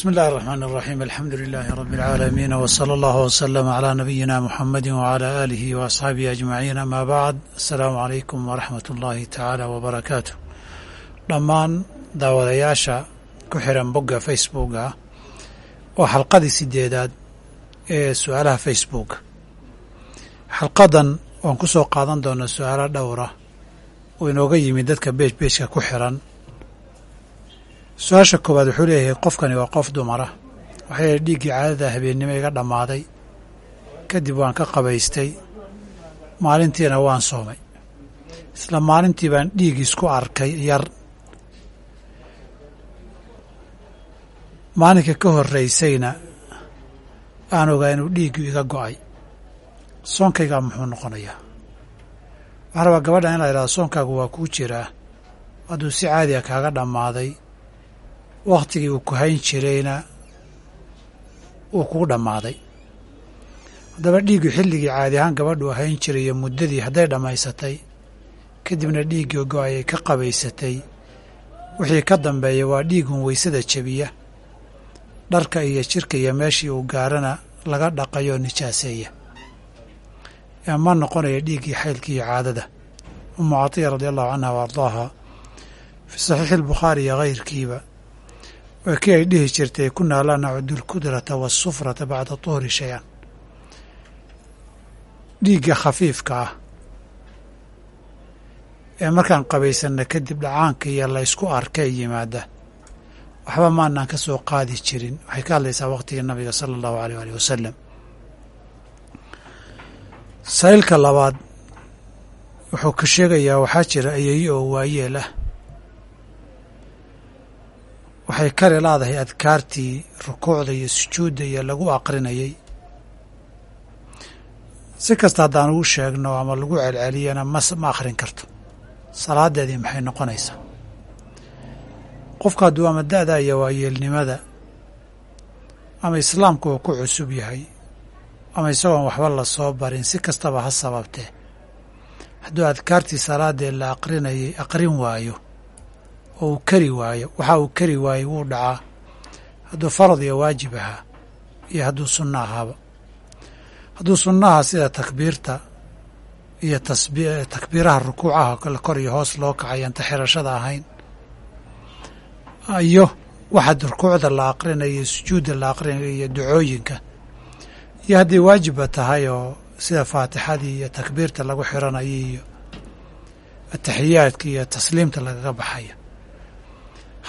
بسم الله الرحمن الرحيم الحمد لله رب العالمين وصلى الله وسلم على نبينا محمد وعلى آله وأصحابه أجمعين أما بعد السلام عليكم ورحمة الله تعالى وبركاته dhammaan daawadayaasha ku xiran bogga facebooka waa xalqadii sideedaad ee su-aalaha facebooka xalqadan waan ku soo qaadan doonaa su-aalo dhowra oo inooga yimid dadka beej beejka ku xiran su'aasha koowaad wuxuu leeyahay qofkani waa qof dumara. Waxay yahay dhiiggii caadada habeennimo iga dhammaaday. Kadib waan ka qabaystay. Maalintiina waan soomay. Isla maalintii baan dhiig isku arkay yar. Maalinka ka horraysayna aan ogaa inuu dhiiggu iga go'ay. Soonkaygaa muxuu noqonayaa. Waxaa rabaa gabadhan in la yidhahdo soonkaagu waa kuu jiraa. Hadduu si caadiga kaaga dhammaaday wakhtigii uu ku hayn jirayna uu kugu dhammaaday. Haddaba dhiiggu xilligii caadi ahaan gabadhu hayn jiray iyo muddadii hadday dhammaysatay kadibna dhiiggii go'ay ay ka qabaysatay. Wixii ka dambeeya waa dhiigun weysada jebiya dharka iyo jirka iyo meeshii uu gaarana laga dhaqayoo nijaaseeya. Ee ma noqonaya dhiiggii xaylkii iyo caadada? Umu catiya radia allahu canha wa ardaaha fii saxiixi albukhaari iyo hayrkiiba waa kii ay dhihi jirtay kunaa laa nacudu lkudrata waasufrata bacda tuhri shay-an. Dhiigga khafiifka ah. Ee markaan qabaysanna kadib dhacaanka iyo la ysku arkay yimaada. Waxba maanaan ka soo qaadi jirin. Waxay ka hadlaysaa waqtigii nabiga sala allahu aleyh alih wasalam saa'ilka labaad wuxuu ka sheegayaa waxaa jira ayeeyo oo waayeel ah waxay kari laadahay adkaartii rukuucda iyo sujuudda iyo lagu aqrinayay. Si kasta haddaan ugu sheegno ama lagu celceliyana mas ma akhrin karto. Salaadeedii maxay noqonaysaa? Qofka hadduu ama da'da iyo waayeelnimada ama islaamku uu ku cusub yahay ama isagoon waxba la soo barin si kastaba ha sababtee hadduu adkaartii salaadee la aqrinayay aqrin waayo oo uu kari waayo waxa uu kari waayey wuu dhacaa. Hadduu farad iyo waajib ahaa iyo hadduu sunno ahaaba. Hadduu sunnaha sida takbiirta iyo takbiiraha rukuucaha kor iyo hoos loo kacay anta xirashada ahayn. Iyo waxa rukuucda la aqrinayo sujuudda la aqrinayo iyo ducooyinka. Iyo hadday waajibba tahay oo sida faatixadii iyo takbiirta lagu xiranayo iyo ataxiyaadka iyo tasliimta lagaga baxayo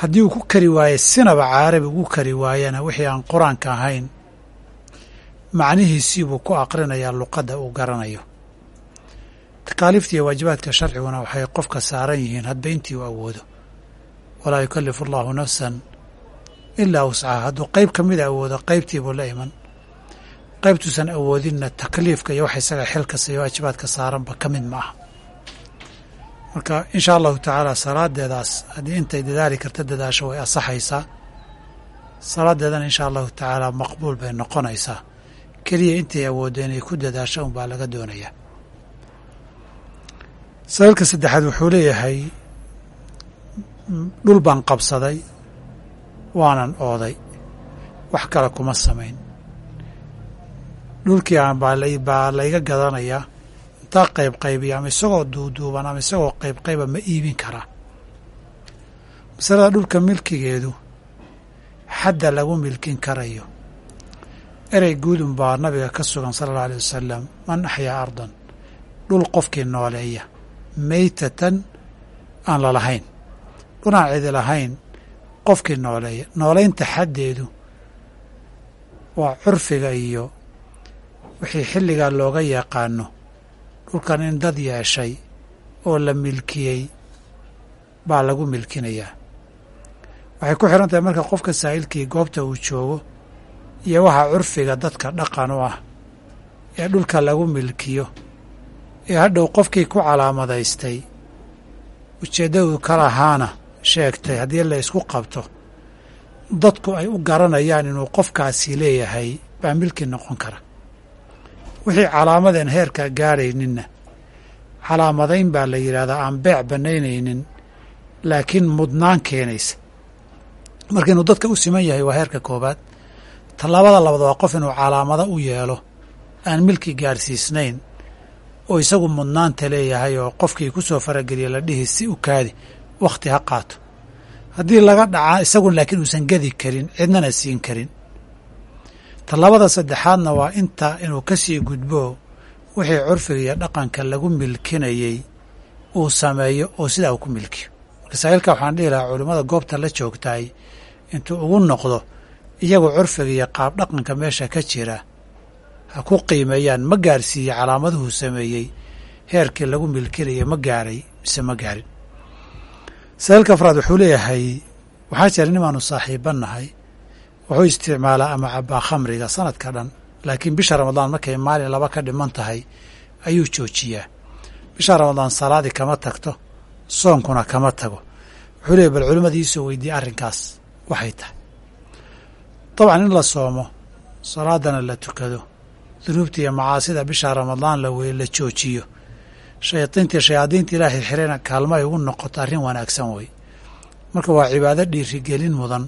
haddii uu ku kari waaye sinaba caarabi ugu kari waayana wixii aan qur'aanka ahayn macnihiisiibuu ku aqrinayaa luqadda uu garanayo. Takaaliifta iyo waajibaadka sharciguna waxay qofka saaran yihiin hadba intii uu awoodo. Walaa yukallifu allahu nafsan ilaa wuscaha hadduu qayb ka mida awoodo qaybtiibuu la iman. Qaybtuusan awoodinna takliifka iyo wax isaga xilkasta iyo waajibaadka saaranba ka mid ma aha marka inshaa allahu tacaala salaadeedaas haddii intay dadaali karta dadaasho way asaxaysaa salaadeedana inshaa allahu tacaala maqbuul bay noqonaysaa keliya intay awooddo inay ku dadaasho unbaa laga doonayaa sabiilka saddexaad wuxuu leeyahay dhul baan qabsaday waanan ooday. Wax kale kuma samayn. Dhulkii aan baa layga gadanayaa intaa qayb qaybiya ama isagoo duuduuban ama isagoo qayb qayba ma iibin karaa masalada dhulka milkigeedu xadda lagu milkin karayo. Erey guudun baa nabiga ka sugan sala allau alay wasalam man axyaa ardan dhul qofkii nooleeya meytatan aan lalahayn dhunaan cidi lahayn qofkii nooleeya nooleynta xaddeedu waa curfiga iyo wixii xilligaa looga yaqaano dhulkan in dad yeeshay oo la milkiyey baa lagu milkinayaa waxay ku xihan tahay marka qofka saa'ilkii goobta uu joogo iyo waxa curfiga dadka dhaqan u ah ee dhulka lagu milkiyo ee hadhow qofkii ku calaamadaystay ujeeddadu ka lahaana sheegtay haddii la isku qabto dadku ay u garanayaan inuu qofkaasi leeyahay baa milki noqon kara wixii calaamadeen heerkaa gaarayninna. Calaamadayn baa la yidhahdaa aan beec bannaynaynin laakiin mudnaan keenaysa. Marka inuu dadka u siman yahay waa heerka koobaad tallaabada labaad waa qof inuu calaamado u yeelo aan milki gaarsiisnayn oo isagu mudnaanta leeyahay oo qofkii ku soo farageliya la dhihi si u kaadi wakhti ha qaato. Haddii laga dhacaa isagun laakiin uusan gedi karin cidnana siin karin tallaabada saddexaadna waa inta inuu ka sii gudbo wixii curfiga iyo dhaqanka lagu milkinayey uu sameeyo oo sidaa uu ku milkiyo. Masaa'ilka waxaan dhihi lahaa culimmada goobta la joogtaay intuu ugu noqdo iyagu curfiga iyo qaab dhaqanka meesha ka jira ha ku qiimeeyaan ma gaarsiiye calaamaduhu sameeyey heerkii lagu milkinaya ma gaaray mise ma gaarin. Masaa'ilka afraad wuxuu leeyahay waxaa jira nimaanu saaxiiba nahay wuxuu isticmaalaa ama cabbaa khamriga sanadka dhan laakiin bisha ramadaan markay maalin laba ka dhiman tahay ayuu joojiyaa. Bisha ramadaan salaadii kama tagto soonkuna kama tago. Wuxuu leeyahy bal culimmada iisoo weydiiye arrinkaas. Waxay tahay. Dabcan in la soomo salaadana la tukado. Dunuubta iyo macaasida bisha ramadaan la joojiyo. Shayaadiinta shayaadiinta ilaahay xirena kaalmo ay ugu noqoto arrin wanaagsan wey marka waa cibaado dhiirigelin mudan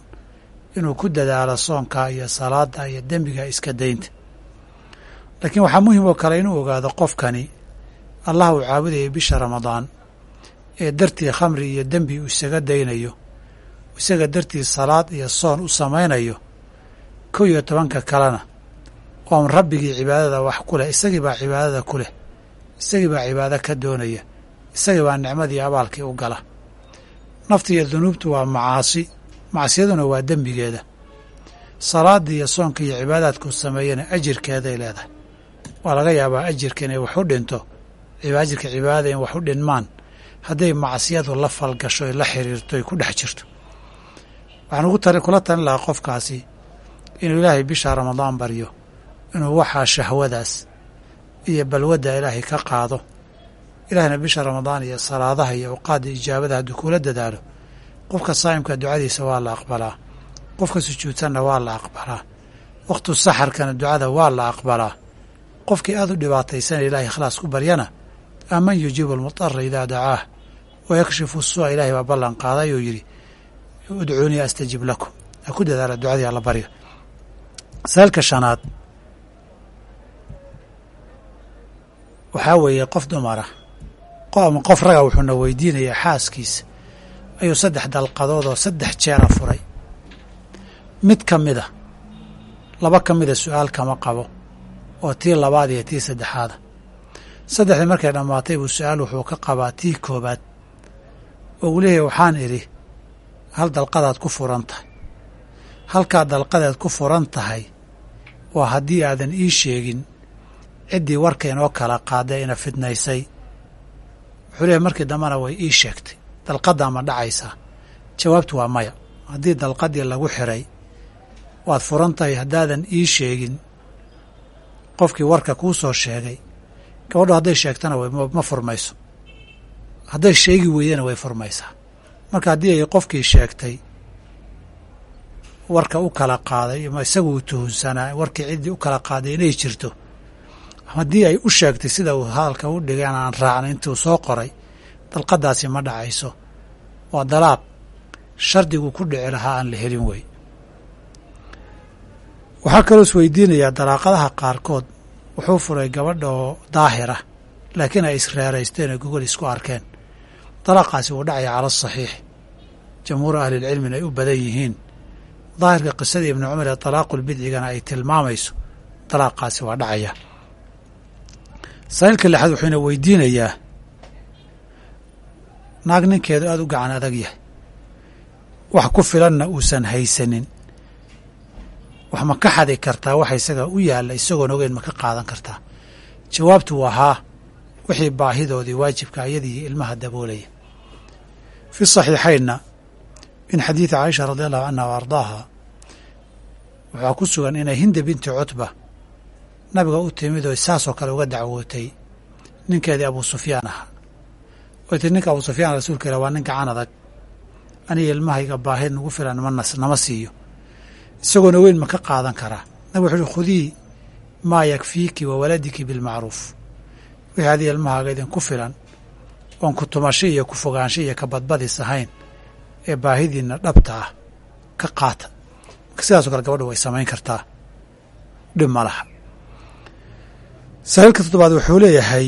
inuu ku dadaalo soonka iyo salaada iyo dembiga iska daynta. Laakiin waxaa muhiim oo kale inuu ogaado qofkani allah uu caabudayay bisha ramadaan ee dartii khamri iyo dembi uu isaga daynayo isaga dartii salaad iyo soon u samaynayo kow iyo tobanka kalena oon rabbigii cibaadada wax ku leh isagii baa cibaadada ku leh isagii baa cibaado ka doonaya isagii baa nicmadii abaalkii u gala. Nafta iyo dunuubtu waa macaasi macsiyaduna waa dembigeeda. Salaada iyo soonka iyo cibaadaadkuu sameeyana ajirkeeday leedahay. Waa laga yaabaa ajirka inay wax u dhinto. Ajirka cibaadada in wax u dhinmaan hadday macsiyadu la falgasho la xiriirto ay ku dhex jirto. Waxaan kula talin lahaa qofkaasi inuu ilaahay bisha ramadaan baryo inuu waxaa shahwadaas iyo balwadda ilaahay ka qaado. Ilaahna bisha ramadaan iyo salaadaha iyo awqaadda ijaabada hadduu kula dadaalo qofka saa'imka ducadiisa waa la aqbalaa. Qofka sujuudsanna waa la aqbalaa. Wakhtu saxarkana ducada waa la aqbalaa. Qofkii aad u dhibaataysana ilahay ikhlaas ku baryana aman yujiibu almutara idaa dacaah wa yakshifu suu'a ilaahay baa ballan qaaday oo yidhi udcuunii astajib lakum. Ha ku dadaala ducadii alla baryo. Masaalka shanaad. Waxaa weeye qof dumara. Ama qof raga wuxuuna weydiinayaa xaaskiisa ayuu saddex dalqadood oo saddex jeera furay mid ka mida laba ka mida su'aal kama qabo oo tii labaad iyo tii saddexaada saddexdii markay dhammaatay buu su'aal wuxuu ka qabaa tii koobaad oo uu leeyahay waxaan idhi hal dalqadaad ku furan tahay. Halkaa dalqadaad ku furan tahay waa haddii aadan ii sheegin ciddii warka inoo kala qaaday ina fidnaysay. Wuxuu leeyahy markii dambena way ii sheegtay dalqaddaa ma dhacaysaa jawaabtu waa maya. Haddii dalqaddii lagu xiray waad furan tahay haddaadan ii sheegin. Qofkii warka kuu soo sheegay gabadho hadday sheegtana ma furmayso. Hadday sheegi weydana way furmaysaa. Marka haddii ay qofkii sheegtay warka u kala qaaday ama isagu uu tuhunsanaa warkii ciddii u kala qaaday inay jirto haddii ay u sheegtay sida uu hadalka u dhigay aan raacna intuu soo qoray dalqadaasi ma dhacayso. Waa dalaaq shardigu ku dhici lahaa aan la helin wey. Waxaa kaloo is weydiinayaa dalaaqadaha qaarkood. Wuxuu furay gabadha oo daahira laakiin ay isreeraysteen oo gogol isku arkeen. Dalaaqaasi wuu dhacaya cala asaxiix jamhuuru ahlilcilmina ay u badan yihiin. Daahirka qisadii ibni cumar ee talaaqulbidcigana ay tilmaamayso. Dalaaqaasi waa dhacaya. Saa'ilka lixaad wuxuuna weydiinayaa naag ninkeedu aada u gacan adag yahay. Wax ku filanna uusan haysanin. Wax ma ka xadi kartaa waxa isaga u yaalla isagoon ogeyn ma ka qaadan kartaa. Jawaabtu waa haa. Wixii baahidoodii waajibka ayadii ilmaha daboolaya fi saxiixaynna min xadiidi caaisha radi allahu canha wa ardaaha waxaa ku sugan inay hinda binti cutba nabiga u timid oo saasoo kale uga dacwootay ninkeedii abuu sufyaan ahaa way tii ninka abuu sufyaan rasuulka ilah waa nin gacan adag. Aniga ilmahayga baahid nagu filan nama siiyo. Isagoona weyn ma ka qaadan karaa. Nabig wuxu uhi khudii maa yakfiiki wa waladiki bilmacruuf wixii adii ilmahaaga idinku filan oon ku tumasho iyo ku fogaansho iyo ka badbadis ahayn ee baahidiinna dhabta ah ka qaata. Marka sidaasoo kale gabadhu way samayn kartaa. Dhib ma laha. Sahiilka toddobaad wuxuu leeyahay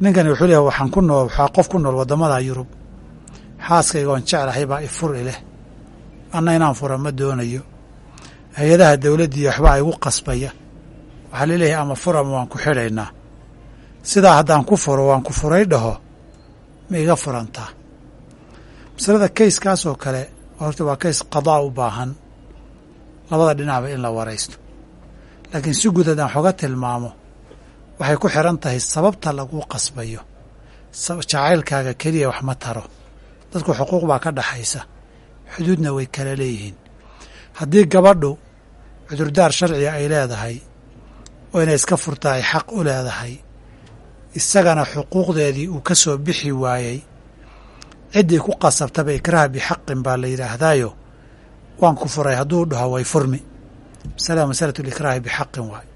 ninkani wuxuu leeyahay waxaan ku nool waxaa qof ku nool waddamada yurub. Xaaskaygoon jeclahay baa ifur ileh anna inaan fura ma doonayo. Hay'adaha dawladdii waxbaa igu qasbaya. Waxaa la leeyahay ama fur ama waan ku xidhaynaa sidaa haddaan ku furo waan ku furay dhaho ma iga furantaa masalada kayskaasoo kale horta waa kays qadaa u baahan. Labada dhinacba in la waraysto. Laakiin si guud haddaan xoga tilmaamo waxay ku xiran tahay sababta laguu qasbayo. Jacaylkaaga keliya wax ma taro. Dadku xuquuq baa ka dhaxaysa. Xuduudna way kala leeyihiin. Haddii gabadhu cudurdaar sharciga ay leedahay oo inay iska furta ay xaq u leedahay isagana xuquuqdeedii uu ka soo bixi waayey ciddii ku qasabtaba ikraha bixaqin baa la yidhaahdaayo waan ku furay hadduu dhaho way furmi. Masalada masalatu likraahi bixaqin waay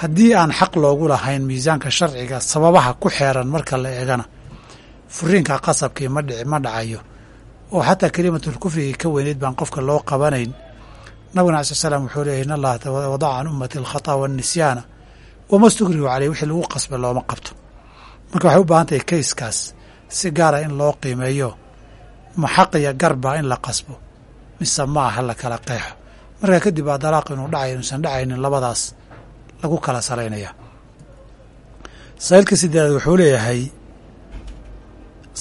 haddii aan xaq loogu lahayn miisaanka sharciga sababaha ku xeeran marka la eegana furiinka qasabkii ma dhici ma dhacayo oo xataa kelimatul kufrigii ka weyneyd baan qofka loo qabanayn. Nabiguna alai sl slam wuxuu leeyahy in allaha wadaca can ummati alkhataa waannisyaana wama stukrihu caleyh wixii lagu qasba looma qabto. Marka waxay u baahan tahay kayskaas si gaara in loo qiimeeyo ma xaq iyo garba in la qasbo mise ma aha la kala qeexo. Markaa kadib baa dalaaq inuu dhacayo inuusan dhacaynin labadaas lagu kala salaynaya sahiilka sideedaad wuxuu leeyahay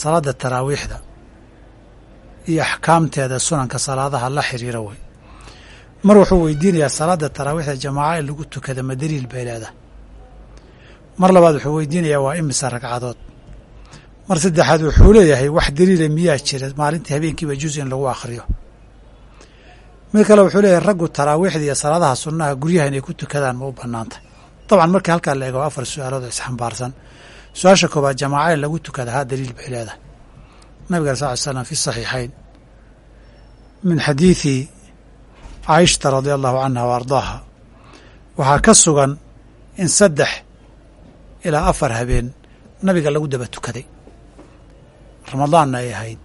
salaada taraawiixda iyo axkaamteeda sunanka salaadaha la xiriira wey mar wuxuu weydiinayaa salaada taraawiixda jamaaca in lagu tukada ma daliil bay leedahay. Mar labaad wuxuu weydiinayaa waa imisa ragcadood. Mar saddexaad wuxuu leeyahay wax daliila miyaa jira maalintii habeenkiiba juz in lagu akhriyo mid kale wuxuu leeyahay raggu taraawiixda iyo salaadaha sunnaha guryaha inay ku tukadaan ma u banaantay dabcan markii halkaa la eego afar su'aalood oo isxambaarsan. Su'aasha koobaad jamaaca in lagu tukada haa daliil bay leedahay. Nabiga sal ly slam fi saxiixayn. Min xadiidi caaishata radia allahu canha wa ardaaha waxaa ka sugan in saddex ilaa afar habeen nabiga lagu daba tukaday. Ramadaanna ay ahayd.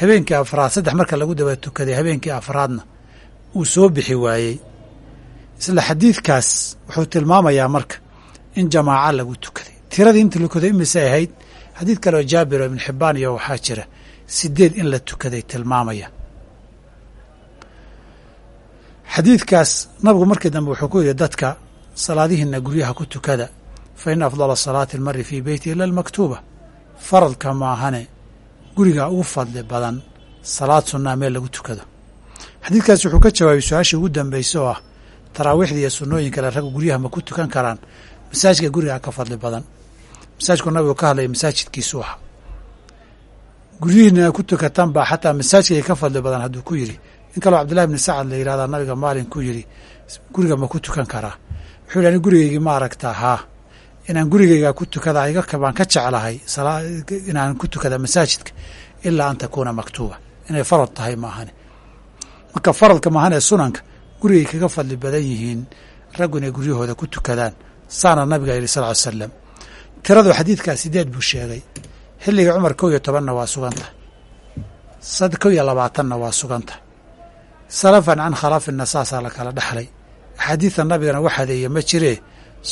Habeenkii afraad saddex marka lagu daba tukaday habeenkii afraadna uu soo bixi waayey. Isla xadiidkaas wuxuu tilmaamayaa marka in jamaaca lagu tukaday. Tiradii inta la tukaday imisay ahayd xadiid kale oo jaabir oo ibn xibbaan iyo waxaa jira sideed in la tukaday tilmaamaya. Xadiidkaas nabigu markii dambe wuxuu ku yidhi dadka salaadihiina guryaha ku tukada fa ina afdala salaati almari fii beyti ila almaktuuba. Faradka maahane guriga ugu fadli badan salaad sunnaa meel lagu tukado xadiidkaas wuxuu ka jawaabay su'aashii ugu dambaysa oo ah taraawiixda iyo sunnooyin kale ragga guryaha ma ku tukan karaan? Masaajidka gurigaa ka fadli badan. Masaajidku nabigu ka hadlaya masaajidkiisu ahaa guryihiina ku tukatan baa xataa masaajidka ka fadli badan hadduu ku yidhi. In kaloo cabdillahi bni sacad la yihahdaa nabiga maalin ku yidhi guriga ma ku tukan karaa wuxuu yidhi ani gurigaygii ma aragtaa haa inaan gurigaygaa ku tukada iga baan ka jeclahay inaan ku tukada masaajidka ilaa an takuuna maktuuba. Inay farad tahay maahane marka faradka maahane sunanka gurigay kaga fadli badan yihiin raggu inay guryahooda ku tukadaan saana nabiga yidhi sal ly slam tiradu xadiidkaa sideed buu sheegay. Xilliga cumar kow iyo tobanna waa sugan tahay kow iyo labaatanna waa sugan tahay salafan can khalaafina saasaa la kala dhexlay axaadiidta nabigana wax hadeeye ma jiree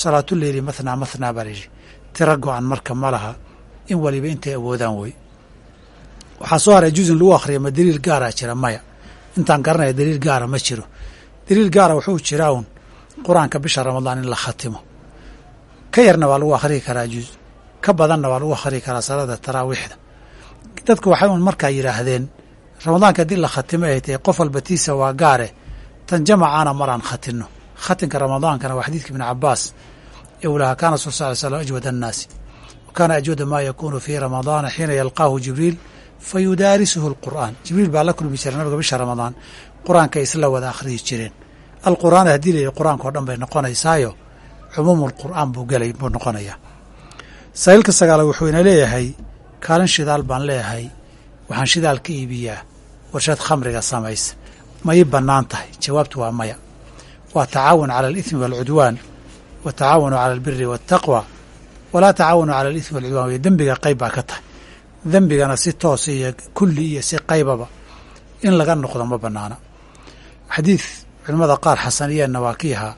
salaatuleyli mathnaa mathnaa baa layidhi tiro go-an marka ma laha in waliba intay awoodaan wey waxaa soo haray juzin lagu akhriya ma daliil gaaraa jira maya intaan garanaya daliil gaara ma jiro. Daliil gaara wuxuu jiraa un qur'aanka bisha ramadaan in la khatimo. Ka yarna waa lagu akhriyi karaa juz ka badanna waa lagu akhriyi karaa salaada taraawiixda. Dadku waxay un markaa yidhaahdeen ramadaanka haddii la khatimo ay tahay qof walba tiisa waa gaare. Tan jamacaana maraan khatinno. Khatinka ramadaankana waa xadiidka ibni cabaas ee uu lahaa kaana rasul sal ly slam ajwad annaasi wa kaana ajwada maa yakuunu fii ramadaana xiina yalqaahu jibriil fa yudaarisuhu jibriil baa la kulmi jira nabiga bisha ramadaan. Qur'aankay isla wada akhriyi jireen. Alqur'aan haddii la yidhi qur'aanka oo dhan bay noqonaysaayo cumuumu lqur'aan buu gelay buu noqonayaa. Sahiilka sagaala wuxuu ina leeyahay kaalin shidaal baan leeyahay. Waxaan shidaal ka iibiyaa. Warshad khamriga samaysa. Ma ii bannaan tahay. Jawaabtu waa maya. Waa tacaawun cala alithmi waalcudwaan wa tacaawunu cala albiri waataqwa walaa tacaawunu cala alithmi walcudwaan. Wey dembiga qayb baa ka tahay dembigana si toos iyo kulli iyo si qaybaba in laga noqdo ma banaana. Xadiid culimmada qaar xasaniyeenna waa kii ahaa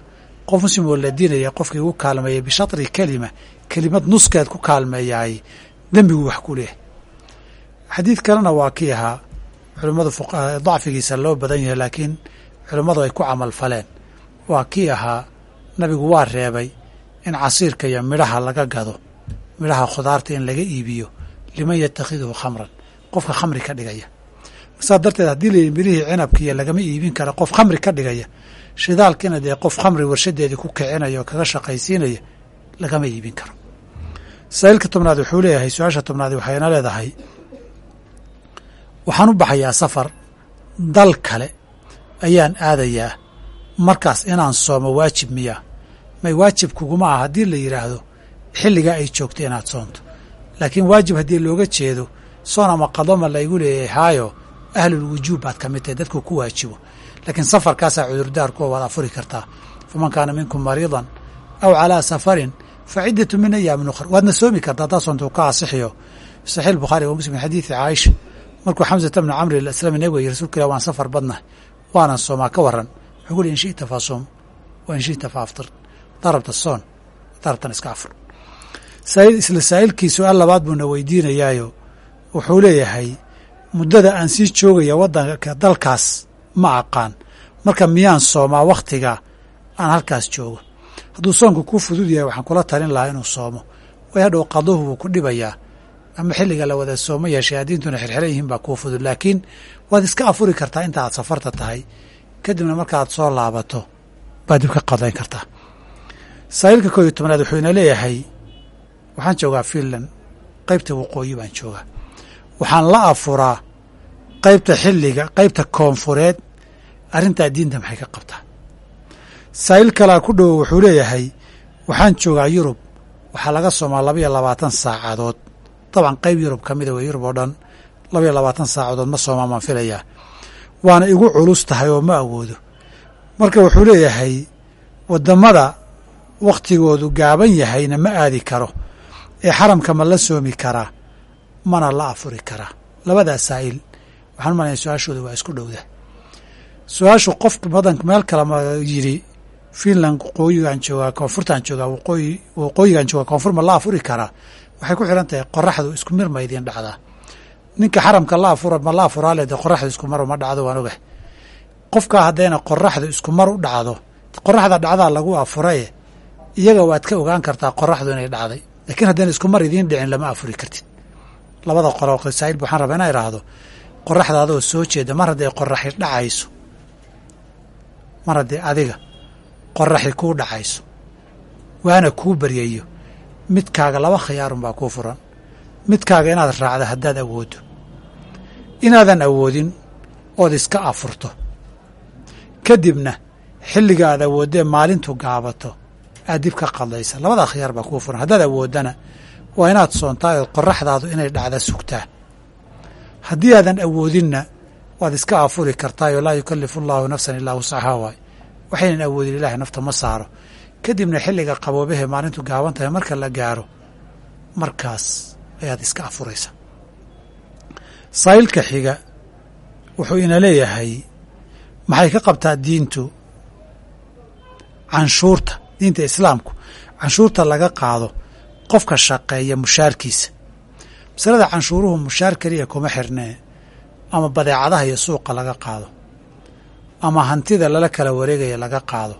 qof muslim oo la diinaya qofkii ugu kaalmeeyay bishatri kelima kelimad nuskeed ku kaalmeeyaay dembigu wax ku leehay xadiid kalena waa kii ahaa culimmadu dacfigiisa loo badan yahay laakiin culimmadu ay ku camal faleen. Waa kii ahaa nabigu waa reebay in casiirka iyo midhaha laga gado midhaha khudaarta in laga iibiyo liman yatakhiduhu khamran qofka khamri ka dhigaya saa darteed haddii la midhihii cinabkiiyo lagama iibin kara qof khamri ka dhigaya shidaalkiina dee qof khamri warshadeedii ku kicinaya oo kaga shaqaysiinaya lagama iibin karo saaiilka tobnaad wuxuu leeyahay su'aasha tobnaad waxayna leedahay waxaan u baxayaa safar dal kale ayaan aadayaa markaas inaan soomo waajib miyaa may waajib kuguma ah haddii la yidhaahdo xilligaa ay joogto inaad soonto laakiin waajib haddii looga jeedo soon ama qadoma laygu leeyahay haayo ahlul wujuub baad ka mid tahay dadku ku waajibo. Laakiin safarkaasaa cudurdaarkuwa waad afuri kartaa faman kaana minkum mariidan aw calaa safarin fa ciddatu min ayaamin ukhra. Waadna soomi kartaa haddaa soonta ka asixiyo saxiix bukhaari wa muslim xadiidi caaisha. Markuu xamsata bna camri aslami nabiga yiri rasuulka ilah waan safar badnahay waanan soomaa ka waran wuxuu uli in shita fa wa in shita fa darabta soon darabtan iska afur isla saa'ilkii su'aal labaad buuna weydiinayaayo wuxuu leeyahay muddada aan sii joogaya waddanka dalkaas ma aqaan. Marka miyaan soomaa wakhtiga aan halkaas joogo? Hadduu soonku kuu fudud yahay waxaan kula talin lahaa inuu soomo. Way hadhow qaduhu ku dhibayaa. Ama xilliga la wada soomo yahay shayaadiintuna xirxiran yihiin baa kuu fudud. Laakiin waad iska afuri kartaa inta aad safarta tahay. Kadibna markaaad soo laabato baad dib ka qadayn kartaa. Saaiilka koo iyo tobnaad wuxuu ina leeyahay waxaan joogaa fiinland qaybta waqooyi baan joogaa. Waxaan la afuraa qaybta xilliga qaybta koonfureed. Arrintaa diinta maxay ka qabtaa? Saa'il kalaa ku dhowo wuxuu leeyahay waxaan joogaa yurub. Waxaa laga soomaa labaiyo labaatan saacadood. Dabcan qayb yurub ka mida wey yurub oo dhan. Labaiyo labaatan saacadood ma soomaa maan filayaa. Waana igu culus tahay oo ma awoodo. Marka wuxuu leeyahay waddamada wakhtigoodu gaaban yahayna ma aadi karo ee xaramka ma la soomi karaa mana la afuri karaa labadaa saa'il. Waxaan malaya su'aashooda waa isku dhowda. Su'aashu qof badan meel kale ma yidhi fiinland waqooyigaan joogaa koonfurtaan joogaa waqooyi waqooyigaan joogaa koonfur ma la afuri karaa waxay ku xihan tahay qoraxdu isku mir ma idiin dhacdaa ninka xaramka la afura ma la afuraa le dee qoraxdu isku mar ma dhacdo waan ogah qofkaa haddayna qoraxdu isku mar u dhacdo qoraxda dhacdaa lagu afuraye iyaga waad ka ogaan kartaa qoraxdu inay dhacday laakiin haddayna isku mar idiin dhicin lama afuri kartid. Labada qolo saa'il waxaan rabaa inaa idhaahdo qoraxdaadoo soo jeeda mar hadday qoraxi dhacayso mar haddii adiga qoraxi kuu dhacayso waana kuu baryayo midkaaga laba khiyaarun baa kuu furan. Midkaaga inaad raacdo haddaad awooddo inaadan awoodin ood iska afurto. Kadibna xilliga aad awooddee maalintu gaabato aad dib ka qadlaysa labadaa khiyaar baa kuu furan. Haddaad awooddana waa inaad soontaa ood qoraxdaadu inay dhacda sugtaa haddii aadan awoodinna waad iska afuri kartaayoo laa yukallifu allaahu nafsan ilaa wusaxaa waay. Waxaynan awoodin ilaahay nafta ma saaro. Kadibna xilliga qaboobahee maalintu gaaban tahay. Marka la gaaro markaas ayaad iska afuraysa. Saa'ilka xiga wuxuu ina leeyahay maxay ka qabtaa diintu canshuurta diinta islaamku canshuurta laga qaado qofka shaqeeya mushaarkiisa. Masalada canshuuruhu mushaar keliya kuma xirnee ama badeecadaha iyo suuqa laga qaado ama hantida lala kala wareegaya laga qaado.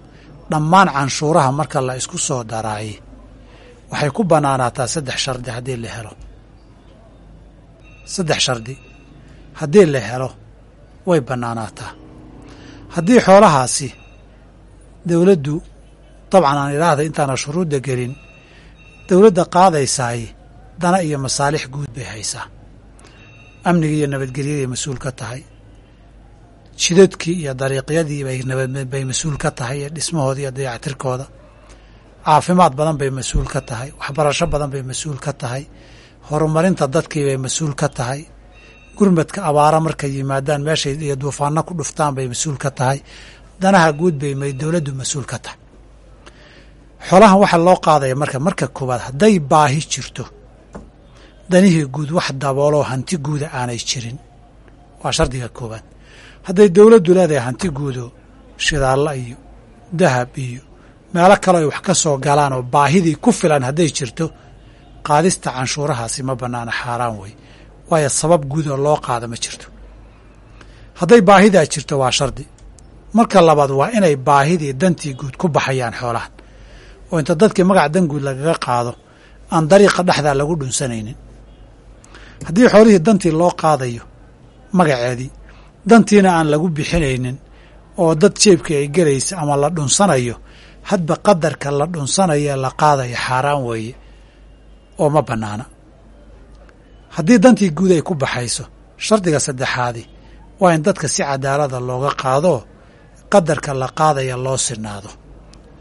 Dhammaan canshuuraha marka la isku soo daraaye waxay ku bannaanaataa saddex shardi haddii la helo. Saddex shardi haddii la helo way bannaanaataa haddii xoolahaasi dowladdu dabcan aan idhaahda intaana shuruudda gelin dowladda qaadaysaay dana iyo masaalix guud bay haysaa amnigii iyo nabadgelyaday mas'uul ka tahay jidadkii iyo dariiqyadii bay mas'uul ka tahay iyo dhismahooda iyo dayactirkooda caafimaad badan bay mas'uul ka tahay waxbarasho badan bay mas'uul ka tahay horumarinta dadkii bay mas'uul ka tahay gurmadka abaara markay yimaadaan meeshay iyo duufaano ku dhuftaan bay mas'uul ka tahay danaha guud bay dowladdu mas'uul ka tahay xoolahan waxaa loo qaadaya marka marka koowaad hadday baahi jirto danihii guud wax dabooloo hanti guuda aanay jirin. Waa shardiga koowaad. Hadday dowladdu leedahay hanti guudo shidaalla iyo dahab iyo meelo kaleo ay wax ka soo galaan oo baahidii ku filan hadday jirto qaadista canshuurahaasi ma bannaana xaaraan wey waayo sabab guud oo loo qaada ma jirto. Hadday baahidaa jirto waa shardi. Marka labaad waa inay baahidii dantii guud ku baxayaan xoolahan oo inta dadkii magac dan guud lagaga qaado aan dariiqa dhexdaa lagu dhunsanaynin. Haddii xoolihii dantii loo qaadayo magaceedii dantiina aan lagu bixinaynin oo dad jeebkii ay gelaysa ama la dhunsanayo hadba qadarka la dhunsanayo la qaadaya xaaraan weeye oo ma bannaana. Haddii dantii guud ay ku baxayso shardiga saddexaadi waa in dadka si cadaalada looga qaadoo qadarka la qaadaya loo sinaado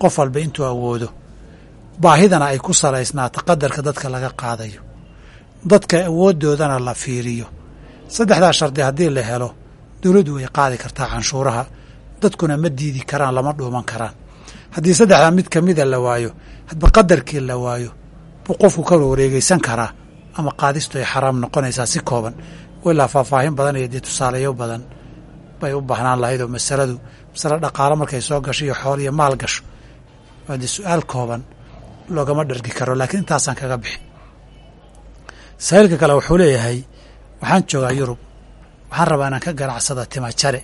qof walba intuu awoodo. Baahidana ay ku salaysnaato qadarka dadka laga qaadayo. Dadka awooddoodana la fiiriyo. Saddexdaa shardi haddii la helo dowladdu way qaadi kartaa canshuuraha. Dadkuna ma diidi karaan lama dhuuman karaan. Haddii saddexdaa mid ka mida la waayo hadba qadarkii la waayo buu qofku ka wareegeysan karaa ama qaadistu ay xaraam noqonaysaa si kooban. Ilaa faahfaahin badan iyo dee tusaaleyo badan bay u baahnaan lahayd oo masaladu masale dhaqaalo markay soo gasho iyo xool iyo maal gasho dee su'aal kooban loogama dhargi karo laakiin intaasaan kaga bixi. Sahiilka kale wuxuu leeyahay waxaan joogaa yurub waxaan rabaa inaan ka ganacsada timajare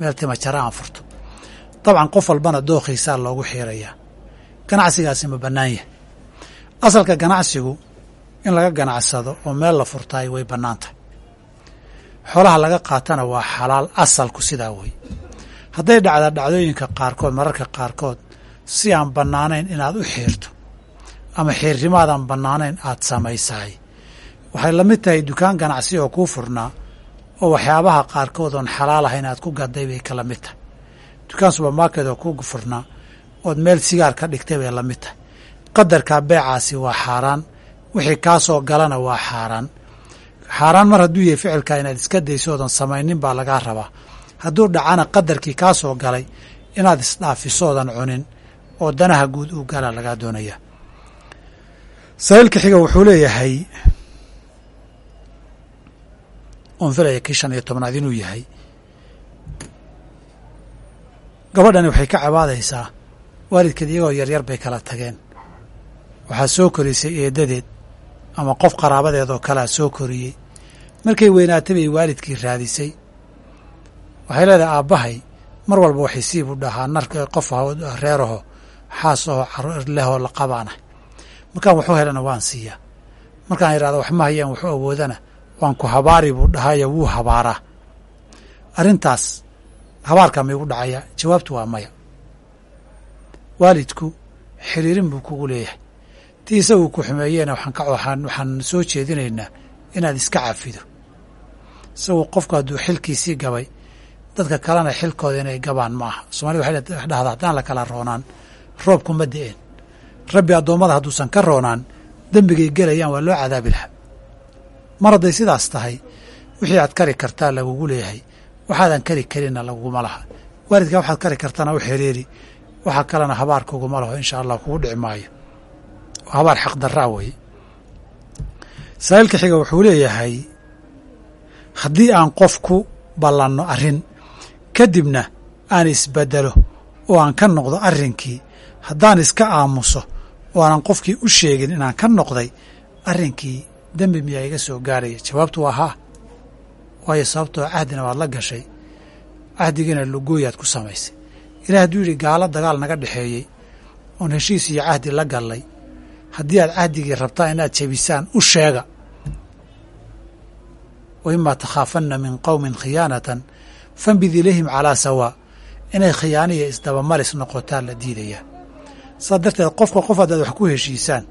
meel timajare aan furto. Dabcan qof walbana dookhiisaa loogu xiirayaa. Ganacsigaasi ma bannaan yahay. Asalka ganacsigu in laga ganacsado oo meel la furtaay way bannaan tahay. Xoolaha laga qaatana waa xalaal asalku sidaa wey hadday dhacda dhacdooyinka qaarkood mararka qaarkood si aan bannaanayn inaad u xiirto ama xiirrimaadan bannaanayn aad samaysahay. Waxay la mid tahay dukaan ganacsi oo kuu furnaa oo waxyaabaha qaarkood oon xalaal ahayn aad ku gaday bay kala mid tahay. Dukaan subermarket oo kuu furnaa ood meel sigaar ka dhigtay bay la mid tahay. Qadarkaa beecaasi waa xaaraan wixii kaa soo galana waa xaaraan. Xaaraan mar hadduu yahay ficilkaa inaad iska dayso oodan samaynin baa lagaa rabaa hadduu dhacana qadarkii kaa soo galay inaad isdhaafisoodan cunin oo danaha guud uu galaa lagaa doonayaa sahiilka xiga wuxuu leeyahay oon filaya kii shan iyo tobnaad inuu yahay. Gabadhani waxay ka cabaadaysaa waalidkeed iyagoo yaryar bay kala tageen. Waxaa soo korisay eedadeed ama qof qaraabadeed oo kalea soo koriyey. Markay weynaatay bay waalidkii raadisay waxay leedahay aabbahay. Mar walba waxay siibu dhahaa narka qof reeraho xaas oo lehoo la qabaanah markaan waxu helana waan siiyaa. Markaan idhahdo wax ma hayaan waxu awoodana. Waan ku habaari buu dhahaayo wuu habaaraa arrintaas habaarkaa maigu dhacayaa jawaabtu waa maya. Waalidku xiriirin buu kugu leeyahay. Tii isagu ku xumeeyeena waxaan soo jeedinaynaa inaad iska cafido isagu qofku hadduu xilkiisii gabay dadka kalena xilkooda inay gabaan ma aha soomaalida waxay dhahdaa haddaan la kala roonaan roobku ma da'een rabbi addoommada hadduusan ka roonaan dembigay gelayaan waa loo cadaabi lahaa. Mar hadday sidaas tahay wixii aad kari kartaa lagugu leeyahay waxaadan kari karinna laguguma laha. Waalidkaa waxaad kari kartana u waxaa kalena habaar kuguma laho insha allah kugu dhici maayo. Habaar xaqdarraa weeye. Saa'ilka xiga wuxuu leeyahay haddii aan qof ku ballanno arrin kadibna aan isbedelo oo aan ka noqdo arrinkii. Haddaan iska aamuso oo aanan qofkii u sheegin inaan ka noqday arrinkii dembi miyaa iga soo gaaraya? Jawaabtu waa haa. Waayo sababtoo cahdina waad la gashay. Cahdigiina lugooyaad ku samaysay. Ilaah hadduu yidhi gaalo dagaal naga dhexeeyey oon heshiis iyo cahdi la gallay. Haddii aad cahdigii rabtaa inaad jebisaan u sheega. Wa imaa takhaafanna min qowmin khiyaanatan fambid ilayhim calaa sawaa inay khiyaaniya isdabamaris noqotaa la diidayaa saas darteed qofka qof haddaad wax ku heshiisaan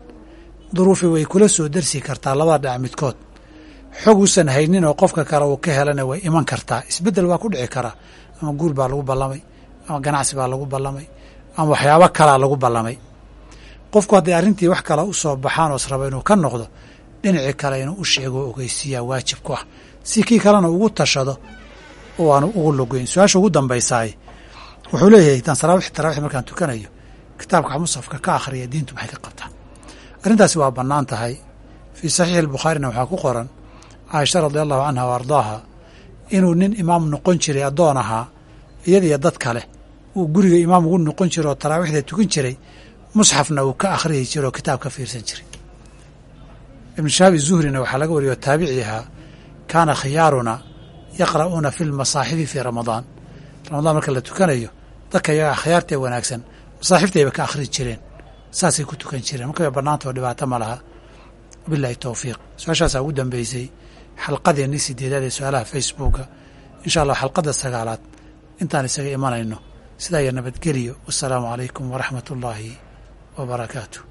duruufi way kula soo darsi kartaa labada dhinac midkood. Xog uusan haynin oo qofka kale uu ka helana way iman kartaa. Isbeddel waa ku dhici karaa ama guur baa lagu ballamay ama ganacsi baa lagu ballamay ama waxyaabo kalaa lagu ballamay. Qofku hadday arrintii wax kale u soo baxaan oos raba inuu ka noqdo dhinacii kale inuu u sheego ogeysiiyaa waajib ku ah. Si kii kalena ugu tashado oo aanu ugu logoyn su'aasha ugu dambaysaay wuxuu leeyahay tan saraawix taraawix markaan tukanayo kitaabka musafka ka akhriya diintu maxay ka qabtaa arrintaasi waa bannaan tahay. Fii saxiixi albukhaarina waxaa ku qoran caaisha radia allahu canha wa ardaaha inuu nin imaam noqon jiray addoon ahaa iyadiyo dad kale uu guriga imaam ugu noqon jiro oo taraawiixda tukan jiray musxafna uu ka akhriyi jiro oo kitaab ka fiirsan jiray. Ibnu shahaabi zuhrina waxaa laga wariyay oo taabici ahaa kaana khiyaaruna yaqra'uuna fi lmasaaxifi fii ramadaan. Ramadaan marka la tukanayo dadka iyaga akhyaartee wanaagsan masaaxiftayba ka akhri jireen saasay ku tukan jireen. Marka way bannaantao dhibaato ma laha. Wabilahi towfiiq su'aashaasaa ugu dambeysay xalqadeennii sideedaad ee su'aalaha facebooka. Insha allah xalqadda sagaalaad intaan isaga imanayno. Sidaa iyo nabadgeliyo wasalaamu calaykum waraxmat ullaahi wa barakaatu